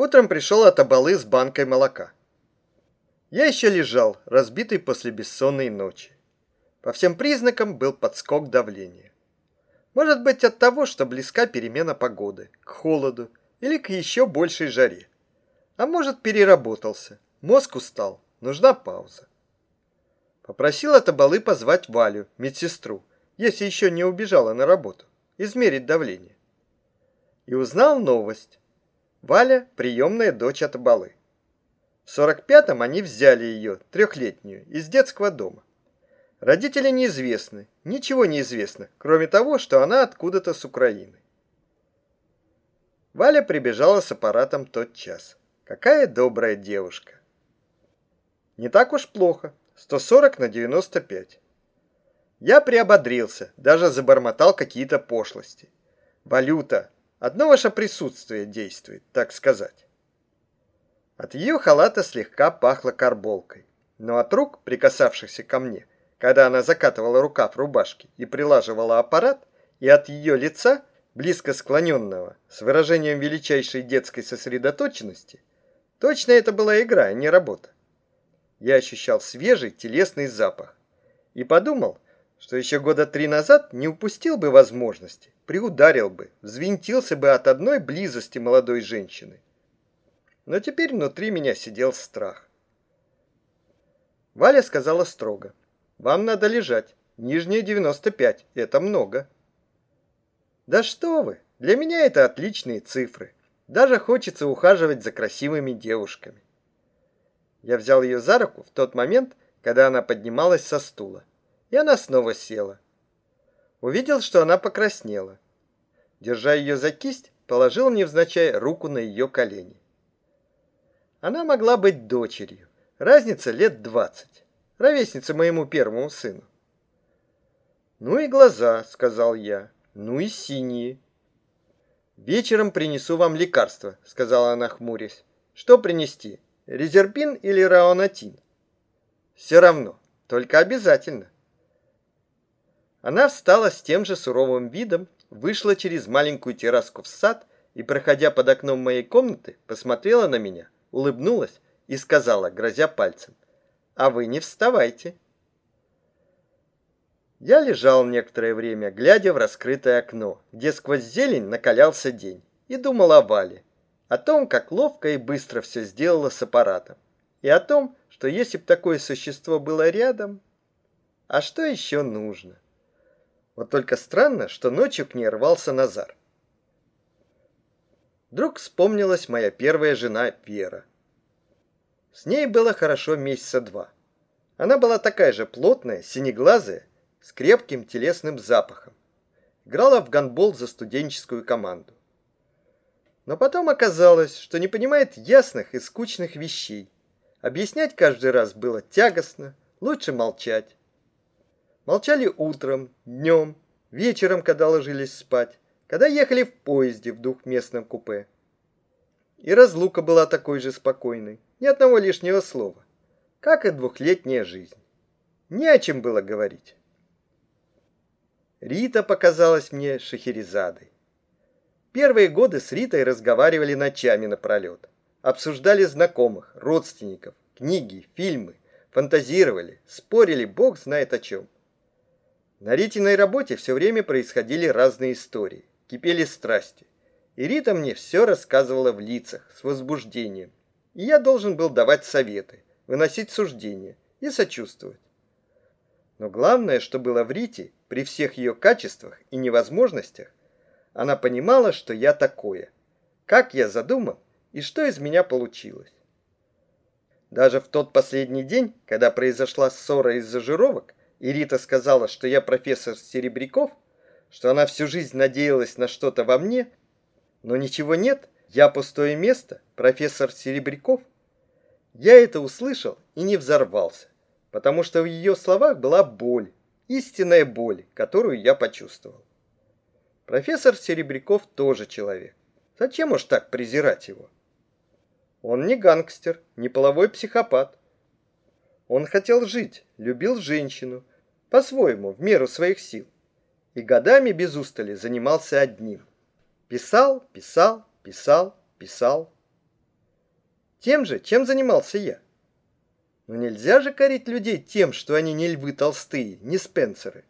Утром пришел от обалы с банкой молока. Я еще лежал, разбитый после бессонной ночи. По всем признакам был подскок давления. Может быть от того, что близка перемена погоды, к холоду или к еще большей жаре. А может переработался, мозг устал, нужна пауза. Попросил от обалы позвать Валю, медсестру, если еще не убежала на работу, измерить давление. И узнал новость. Валя – приемная дочь от Абалы. В 45-м они взяли ее, трехлетнюю, из детского дома. Родители неизвестны, ничего не известно, кроме того, что она откуда-то с Украины. Валя прибежала с аппаратом тот час. Какая добрая девушка. Не так уж плохо. 140 на 95. Я приободрился, даже забормотал какие-то пошлости. Валюта, Одно ваше присутствие действует, так сказать. От ее халата слегка пахло карболкой, но от рук, прикасавшихся ко мне, когда она закатывала рукав рубашки и прилаживала аппарат, и от ее лица, близко склоненного, с выражением величайшей детской сосредоточенности, точно это была игра, а не работа. Я ощущал свежий телесный запах и подумал, что еще года три назад не упустил бы возможности, приударил бы, взвинтился бы от одной близости молодой женщины. Но теперь внутри меня сидел страх. Валя сказала строго. «Вам надо лежать. Нижняя 95. Это много». «Да что вы! Для меня это отличные цифры. Даже хочется ухаживать за красивыми девушками». Я взял ее за руку в тот момент, когда она поднималась со стула и она снова села. Увидел, что она покраснела. Держа ее за кисть, положил невзначай руку на ее колени. Она могла быть дочерью. Разница лет двадцать. Ровесница моему первому сыну. «Ну и глаза», — сказал я. «Ну и синие». «Вечером принесу вам лекарство», — сказала она, хмурясь. «Что принести? Резерпин или раонатин?» «Все равно, только обязательно». Она встала с тем же суровым видом, вышла через маленькую терраску в сад и, проходя под окном моей комнаты, посмотрела на меня, улыбнулась и сказала, грозя пальцем, «А вы не вставайте». Я лежал некоторое время, глядя в раскрытое окно, где сквозь зелень накалялся день, и думал о Вале, о том, как ловко и быстро все сделала с аппаратом, и о том, что если бы такое существо было рядом, а что еще нужно? Вот только странно, что ночью к ней рвался Назар. Вдруг вспомнилась моя первая жена Вера. С ней было хорошо месяца два. Она была такая же плотная, синеглазая, с крепким телесным запахом. Играла в гандбол за студенческую команду. Но потом оказалось, что не понимает ясных и скучных вещей. Объяснять каждый раз было тягостно, лучше молчать. Молчали утром, днем, вечером, когда ложились спать, когда ехали в поезде в двухместном купе. И разлука была такой же спокойной, ни одного лишнего слова, как и двухлетняя жизнь. Не о чем было говорить. Рита показалась мне Шахерезадой. Первые годы с Ритой разговаривали ночами напролет. Обсуждали знакомых, родственников, книги, фильмы, фантазировали, спорили бог знает о чем. На Ритиной работе все время происходили разные истории, кипели страсти. И Рита мне все рассказывала в лицах, с возбуждением. И я должен был давать советы, выносить суждения и сочувствовать. Но главное, что было в Рите, при всех ее качествах и невозможностях, она понимала, что я такое, как я задумал и что из меня получилось. Даже в тот последний день, когда произошла ссора из-за жировок, и Рита сказала, что я профессор Серебряков, что она всю жизнь надеялась на что-то во мне, но ничего нет, я пустое место, профессор Серебряков. Я это услышал и не взорвался, потому что в ее словах была боль, истинная боль, которую я почувствовал. Профессор Серебряков тоже человек. Зачем уж так презирать его? Он не гангстер, не половой психопат. Он хотел жить, любил женщину, по-своему, в меру своих сил. И годами без устали занимался одним. Писал, писал, писал, писал. Тем же, чем занимался я. Но нельзя же корить людей тем, что они не львы толстые, не спенсеры.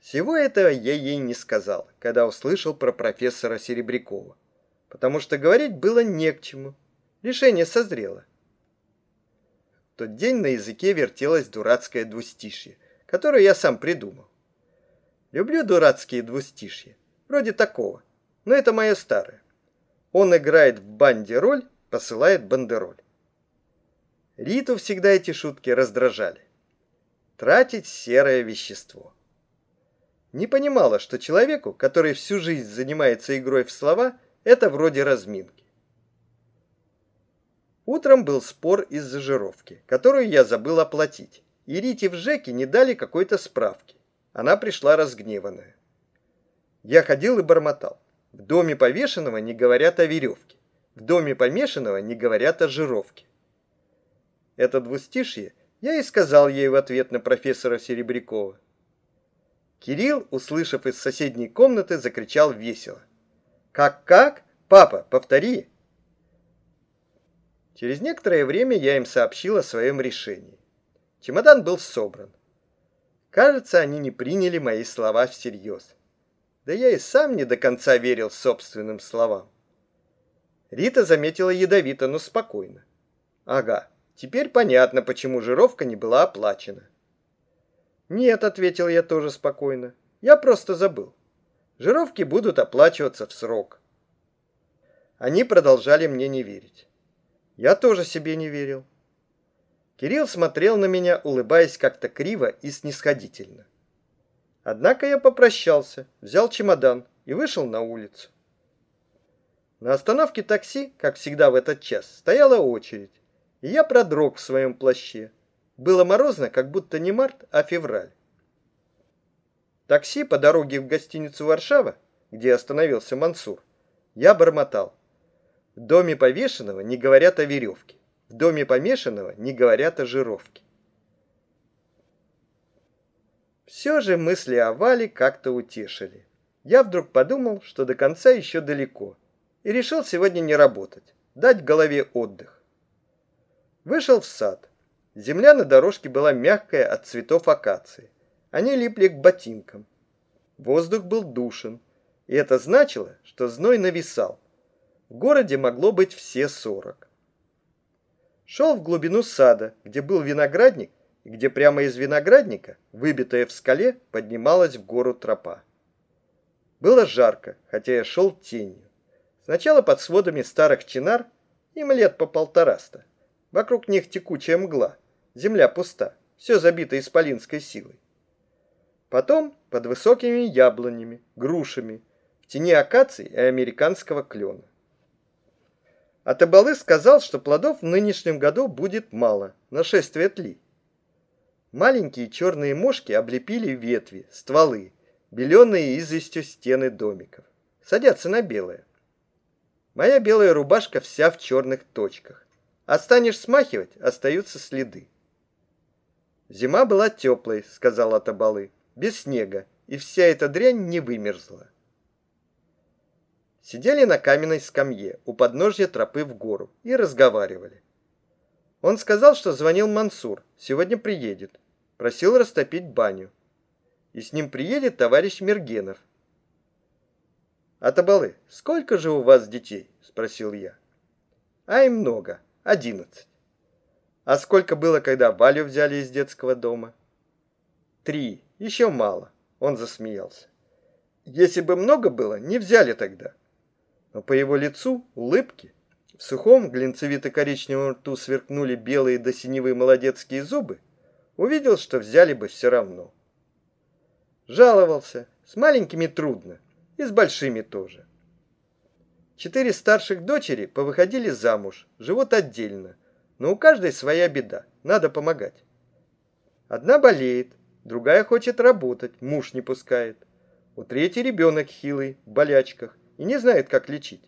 Всего этого я ей не сказал, когда услышал про профессора Серебрякова, потому что говорить было не к чему. Решение созрело. Тот день на языке вертелось дурацкое двустишье, которое я сам придумал. Люблю дурацкие двустишья, вроде такого, но это мое старое. Он играет в банде роль, посылает бандероль. Риту всегда эти шутки раздражали. Тратить серое вещество. Не понимала, что человеку, который всю жизнь занимается игрой в слова, это вроде разминки. Утром был спор из-за жировки, которую я забыл оплатить, и Рите в ЖЭКе не дали какой-то справки. Она пришла разгневанная. Я ходил и бормотал. В доме повешенного не говорят о веревке. В доме помешанного не говорят о жировке. Это двустишье я и сказал ей в ответ на профессора Серебрякова. Кирилл, услышав из соседней комнаты, закричал весело. «Как-как? Папа, повтори!» Через некоторое время я им сообщил о своем решении. Чемодан был собран. Кажется, они не приняли мои слова всерьез. Да я и сам не до конца верил собственным словам. Рита заметила ядовито, но спокойно. Ага, теперь понятно, почему жировка не была оплачена. Нет, ответил я тоже спокойно. Я просто забыл. Жировки будут оплачиваться в срок. Они продолжали мне не верить. Я тоже себе не верил. Кирилл смотрел на меня, улыбаясь как-то криво и снисходительно. Однако я попрощался, взял чемодан и вышел на улицу. На остановке такси, как всегда в этот час, стояла очередь, и я продрог в своем плаще. Было морозно, как будто не март, а февраль. Такси по дороге в гостиницу Варшава, где остановился Мансур, я бормотал. В доме повешенного не говорят о веревке. В доме помешанного не говорят о жировке. Все же мысли о Вале как-то утешили. Я вдруг подумал, что до конца еще далеко, и решил сегодня не работать, дать голове отдых. Вышел в сад. Земля на дорожке была мягкая от цветов акации. Они липли к ботинкам. Воздух был душен, и это значило, что зной нависал. В городе могло быть все сорок. Шел в глубину сада, где был виноградник, и где прямо из виноградника, выбитая в скале, поднималась в гору тропа. Было жарко, хотя я шел тенью. Сначала под сводами старых чинар, им лет по полтораста. Вокруг них текучая мгла, земля пуста, все забито исполинской силой. Потом под высокими яблонями, грушами, в тени акаций и американского клена. Атабалы сказал, что плодов в нынешнем году будет мало, нашествие тли. Маленькие черные мошки облепили ветви, стволы, беленые известью стены домиков. Садятся на белое. Моя белая рубашка вся в черных точках. А станешь смахивать, остаются следы. Зима была теплой, сказал Атабалы, без снега, и вся эта дрянь не вымерзла. Сидели на каменной скамье у подножья тропы в гору и разговаривали. Он сказал, что звонил Мансур, сегодня приедет. Просил растопить баню. И с ним приедет товарищ Мергенов. «Атабалы, сколько же у вас детей?» – спросил я. «Ай, много. Одиннадцать». «А сколько было, когда Валю взяли из детского дома?» «Три. Еще мало». Он засмеялся. «Если бы много было, не взяли тогда». Но по его лицу улыбки. В сухом глинцевито-коричневом рту сверкнули белые до синевы молодецкие зубы, увидел, что взяли бы все равно. Жаловался, с маленькими трудно, и с большими тоже. Четыре старших дочери повыходили замуж, живут отдельно, но у каждой своя беда, надо помогать. Одна болеет, другая хочет работать, муж не пускает. У третьей ребенок хилый, в болячках, и не знает, как лечить.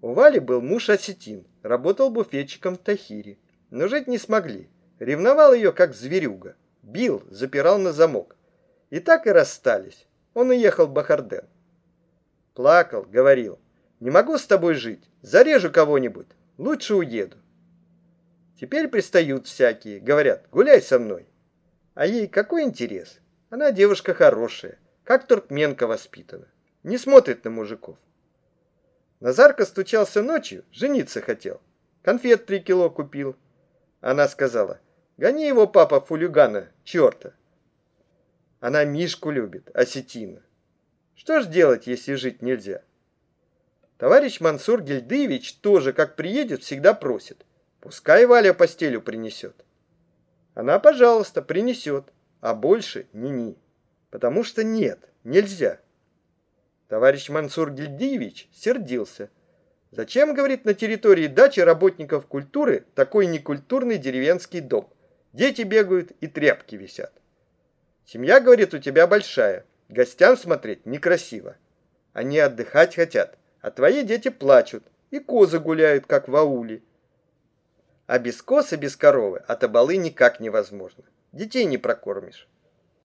У Вали был муж осетин, работал буфетчиком в Тахире, но жить не смогли. Ревновал ее, как зверюга. Бил, запирал на замок. И так и расстались. Он уехал в Бахарден. Плакал, говорил. Не могу с тобой жить, зарежу кого-нибудь, лучше уеду. Теперь пристают всякие, говорят, гуляй со мной. А ей какой интерес? Она девушка хорошая, как туркменка воспитана. Не смотрит на мужиков. Назарка стучался ночью, жениться хотел. Конфет три кило купил. Она сказала, гони его, папа, фулюгана, черта. Она Мишку любит, осетина. Что ж делать, если жить нельзя? Товарищ Мансур Гильдыевич тоже, как приедет, всегда просит. Пускай Валя постелю принесет. Она, пожалуйста, принесет, а больше ни-ни. Потому что нет, нельзя. Товарищ Мансур Гильдиевич сердился. Зачем, говорит, на территории дачи работников культуры такой некультурный деревенский дом? Дети бегают и тряпки висят. Семья, говорит, у тебя большая. Гостям смотреть некрасиво. Они отдыхать хотят, а твои дети плачут, и козы гуляют, как в ауле. А без коз без коровы от обалы никак невозможно. Детей не прокормишь.